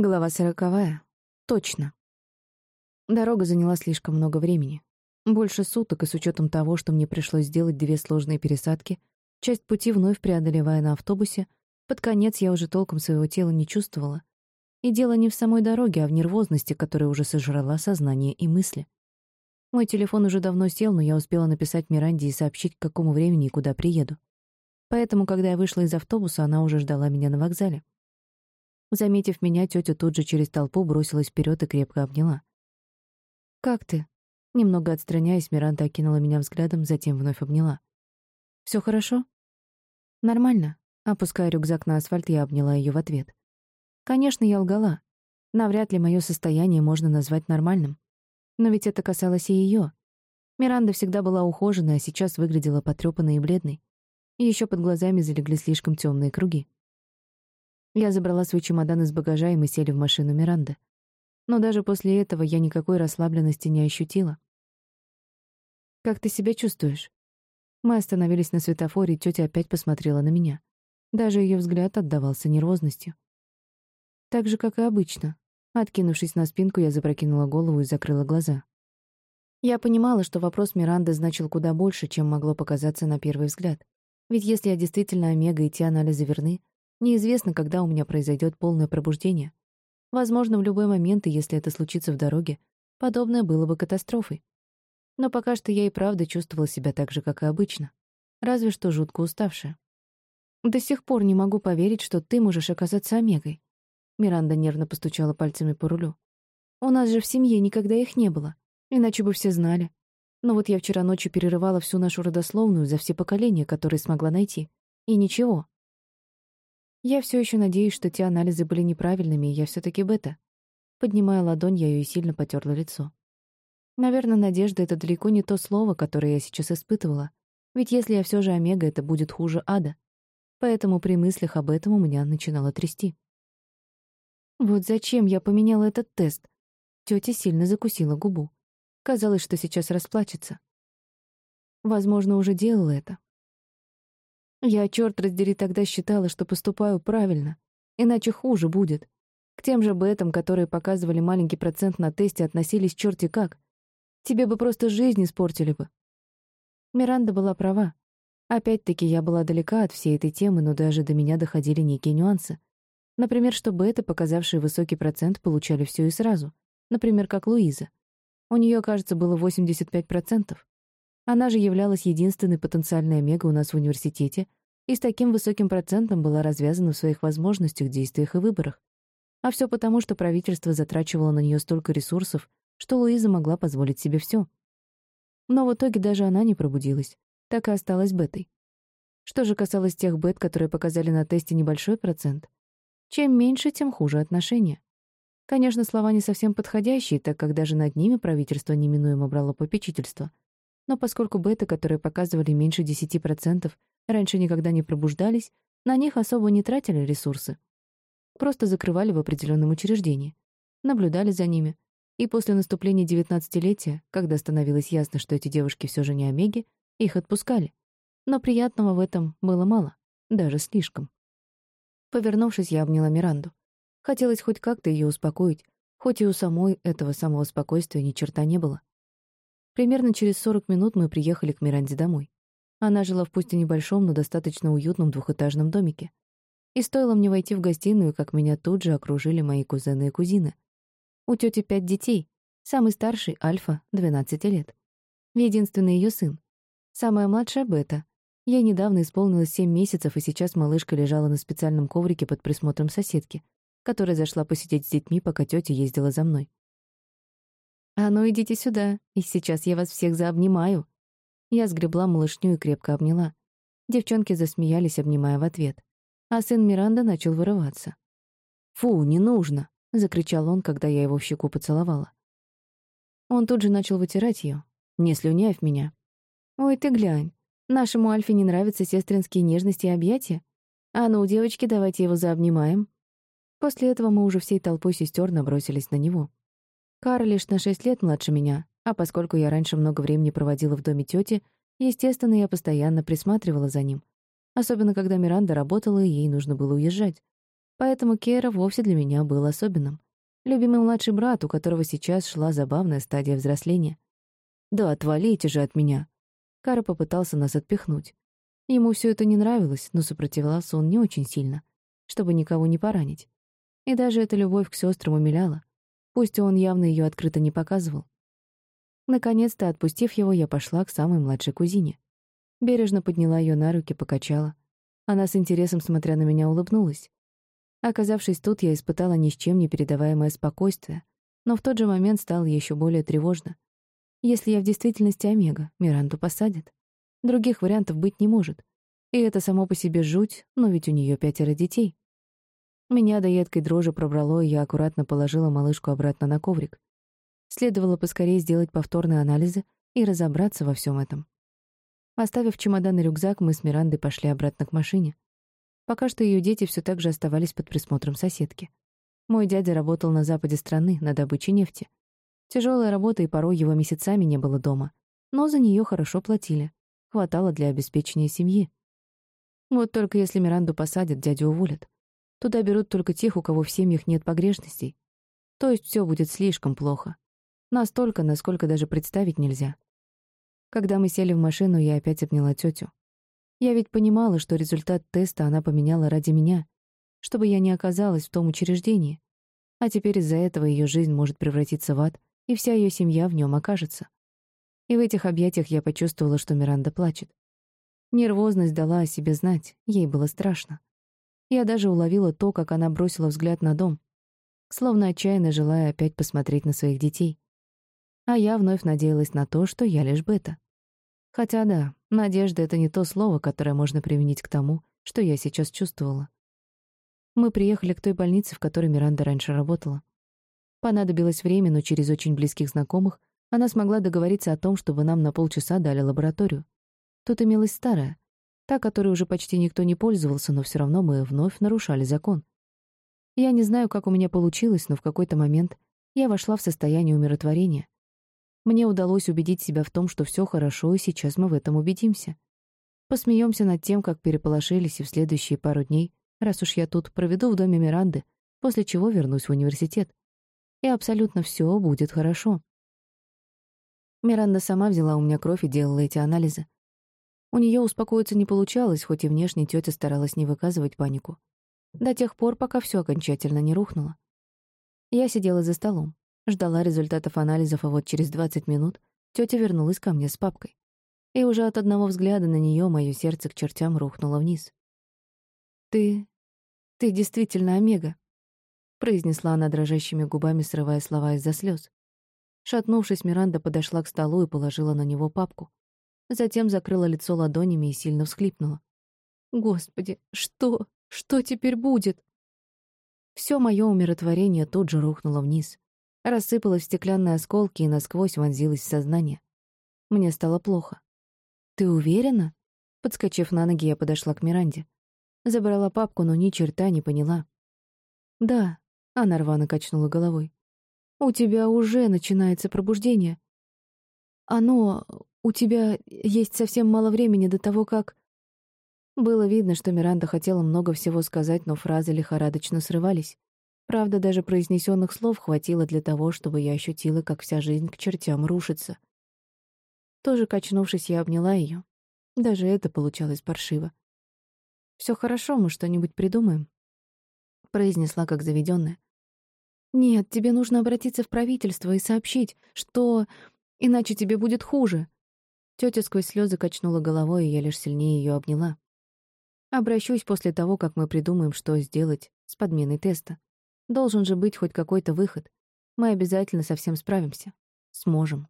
Глава сороковая. Точно. Дорога заняла слишком много времени. Больше суток, и с учетом того, что мне пришлось сделать две сложные пересадки, часть пути вновь преодолевая на автобусе, под конец я уже толком своего тела не чувствовала. И дело не в самой дороге, а в нервозности, которая уже сожрала сознание и мысли. Мой телефон уже давно сел, но я успела написать Миранде и сообщить, к какому времени и куда приеду. Поэтому, когда я вышла из автобуса, она уже ждала меня на вокзале. Заметив меня, тетя тут же через толпу бросилась вперед и крепко обняла. «Как ты?» Немного отстраняясь, Миранда окинула меня взглядом, затем вновь обняла. Все хорошо?» «Нормально». Опуская рюкзак на асфальт, я обняла ее в ответ. Конечно, я лгала. Навряд ли мое состояние можно назвать нормальным. Но ведь это касалось и ее. Миранда всегда была ухоженной, а сейчас выглядела потрепанной и бледной. Еще под глазами залегли слишком темные круги. Я забрала свой чемодан из багажа, и мы сели в машину Миранды. Но даже после этого я никакой расслабленности не ощутила. «Как ты себя чувствуешь?» Мы остановились на светофоре, и тетя опять посмотрела на меня. Даже ее взгляд отдавался нервозностью. Так же, как и обычно. Откинувшись на спинку, я запрокинула голову и закрыла глаза. Я понимала, что вопрос Миранды значил куда больше, чем могло показаться на первый взгляд. Ведь если я действительно омега и те анализы верны, Неизвестно, когда у меня произойдет полное пробуждение. Возможно, в любой момент, и если это случится в дороге, подобное было бы катастрофой. Но пока что я и правда чувствовала себя так же, как и обычно. Разве что жутко уставшая. «До сих пор не могу поверить, что ты можешь оказаться Омегой». Миранда нервно постучала пальцами по рулю. «У нас же в семье никогда их не было, иначе бы все знали. Но вот я вчера ночью перерывала всю нашу родословную за все поколения, которые смогла найти. И ничего, я все еще надеюсь, что те анализы были неправильными, и я все таки бета. Поднимая ладонь, я ее сильно потерла лицо. Наверное, надежда — это далеко не то слово, которое я сейчас испытывала. Ведь если я все же омега, это будет хуже ада. Поэтому при мыслях об этом у меня начинало трясти. Вот зачем я поменяла этот тест? Тетя сильно закусила губу. Казалось, что сейчас расплачется. Возможно, уже делала это. Я, черт раздери, тогда считала, что поступаю правильно. Иначе хуже будет. К тем же бетам, которые показывали маленький процент на тесте, относились черти как. Тебе бы просто жизнь испортили бы. Миранда была права. Опять-таки, я была далека от всей этой темы, но даже до меня доходили некие нюансы. Например, что беты, показавшие высокий процент, получали все и сразу. Например, как Луиза. У нее, кажется, было 85%. Она же являлась единственной потенциальной омега у нас в университете и с таким высоким процентом была развязана в своих возможностях, действиях и выборах. А все потому, что правительство затрачивало на нее столько ресурсов, что Луиза могла позволить себе все. Но в итоге даже она не пробудилась, так и осталась бетой. Что же касалось тех бет, которые показали на тесте небольшой процент, чем меньше, тем хуже отношения. Конечно, слова не совсем подходящие, так как даже над ними правительство неминуемо брало попечительство — но поскольку беты, которые показывали меньше 10%, раньше никогда не пробуждались, на них особо не тратили ресурсы. Просто закрывали в определенном учреждении, наблюдали за ними, и после наступления девятнадцатилетия, когда становилось ясно, что эти девушки все же не омеги, их отпускали. Но приятного в этом было мало, даже слишком. Повернувшись, я обняла Миранду. Хотелось хоть как-то ее успокоить, хоть и у самой этого самого спокойствия ни черта не было. Примерно через 40 минут мы приехали к Миранде домой. Она жила в пусть и небольшом, но достаточно уютном двухэтажном домике. И стоило мне войти в гостиную, как меня тут же окружили мои кузены и кузины. У тети пять детей. Самый старший — Альфа, 12 лет. Единственный ее сын. Самая младшая — Бета. Ей недавно исполнилось 7 месяцев, и сейчас малышка лежала на специальном коврике под присмотром соседки, которая зашла посидеть с детьми, пока тетя ездила за мной. «А ну, идите сюда, и сейчас я вас всех заобнимаю». Я сгребла малышню и крепко обняла. Девчонки засмеялись, обнимая в ответ. А сын Миранда начал вырываться. «Фу, не нужно!» — закричал он, когда я его в щеку поцеловала. Он тут же начал вытирать ее, не слюняв меня. «Ой, ты глянь, нашему Альфе не нравятся сестринские нежности и объятия? А ну, девочки, давайте его заобнимаем». После этого мы уже всей толпой сестер набросились на него. Кара лишь на шесть лет младше меня, а поскольку я раньше много времени проводила в доме тети, естественно, я постоянно присматривала за ним. Особенно, когда Миранда работала, и ей нужно было уезжать. Поэтому Кера вовсе для меня был особенным. Любимый младший брат, у которого сейчас шла забавная стадия взросления. «Да отвалите же от меня!» Кара попытался нас отпихнуть. Ему все это не нравилось, но сопротивлялся он не очень сильно, чтобы никого не поранить. И даже эта любовь к сестрам умиляла, пусть он явно ее открыто не показывал. Наконец-то, отпустив его, я пошла к самой младшей кузине. Бережно подняла ее на руки, покачала. Она с интересом, смотря на меня, улыбнулась. Оказавшись тут, я испытала ни с чем не передаваемое спокойствие, но в тот же момент стало еще более тревожно. Если я в действительности Омега, Миранду посадят. Других вариантов быть не может. И это само по себе жуть, но ведь у нее пятеро детей. Меня до едкой дрожи пробрало, и я аккуратно положила малышку обратно на коврик. Следовало поскорее сделать повторные анализы и разобраться во всем этом. Оставив чемодан и рюкзак, мы с Мирандой пошли обратно к машине. Пока что ее дети все так же оставались под присмотром соседки. Мой дядя работал на западе страны, на добыче нефти. Тяжелая работа, и порой его месяцами не было дома. Но за нее хорошо платили. Хватало для обеспечения семьи. Вот только если Миранду посадят, дядю уволят. Туда берут только тех, у кого в семьях нет погрешностей. То есть все будет слишком плохо. Настолько, насколько даже представить нельзя. Когда мы сели в машину, я опять обняла тетю. Я ведь понимала, что результат теста она поменяла ради меня, чтобы я не оказалась в том учреждении. А теперь из-за этого ее жизнь может превратиться в ад, и вся ее семья в нем окажется. И в этих объятиях я почувствовала, что Миранда плачет. Нервозность дала о себе знать, ей было страшно. Я даже уловила то, как она бросила взгляд на дом, словно отчаянно желая опять посмотреть на своих детей. А я вновь надеялась на то, что я лишь бета. Хотя да, надежда — это не то слово, которое можно применить к тому, что я сейчас чувствовала. Мы приехали к той больнице, в которой Миранда раньше работала. Понадобилось время, но через очень близких знакомых она смогла договориться о том, чтобы нам на полчаса дали лабораторию. Тут имелась старая, та, которой уже почти никто не пользовался, но все равно мы вновь нарушали закон. Я не знаю, как у меня получилось, но в какой-то момент я вошла в состояние умиротворения — мне удалось убедить себя в том, что все хорошо, и сейчас мы в этом убедимся. Посмеемся над тем, как переполошились, и в следующие пару дней, раз уж я тут, проведу в доме Миранды, после чего вернусь в университет. И абсолютно все будет хорошо. Миранда сама взяла у меня кровь и делала эти анализы. У нее успокоиться не получалось, хоть и внешне тетя старалась не выказывать панику. До тех пор, пока все окончательно не рухнуло. Я сидела за столом. Ждала результатов анализов, а вот через 20 минут тетя вернулась ко мне с папкой. И уже от одного взгляда на нее мое сердце к чертям рухнуло вниз. «Ты... ты действительно Омега», — произнесла она дрожащими губами, срывая слова из-за слез. Шатнувшись, Миранда подошла к столу и положила на него папку. Затем закрыла лицо ладонями и сильно всхлипнула. «Господи, что? Что теперь будет?» Все мое умиротворение тут же рухнуло вниз рассыпалась в стеклянные осколки и насквозь вонзилась в сознание. Мне стало плохо. «Ты уверена?» Подскочив на ноги, я подошла к Миранде. Забрала папку, но ни черта не поняла. «Да», — она рвано качнула головой. «У тебя уже начинается пробуждение. Оно... у тебя есть совсем мало времени до того, как...» Было видно, что Миранда хотела много всего сказать, но фразы лихорадочно срывались. Правда, даже произнесенных слов хватило для того, чтобы я ощутила, как вся жизнь к чертям рушится. Тоже качнувшись, я обняла ее. Даже это получалось паршиво. Все хорошо, мы что-нибудь придумаем», — произнесла как заведенная. «Нет, тебе нужно обратиться в правительство и сообщить, что... Иначе тебе будет хуже». Тетя сквозь слезы качнула головой, и я лишь сильнее ее обняла. Обращусь после того, как мы придумаем, что сделать с подменой теста. Должен же быть хоть какой-то выход. Мы обязательно со всем справимся. Сможем.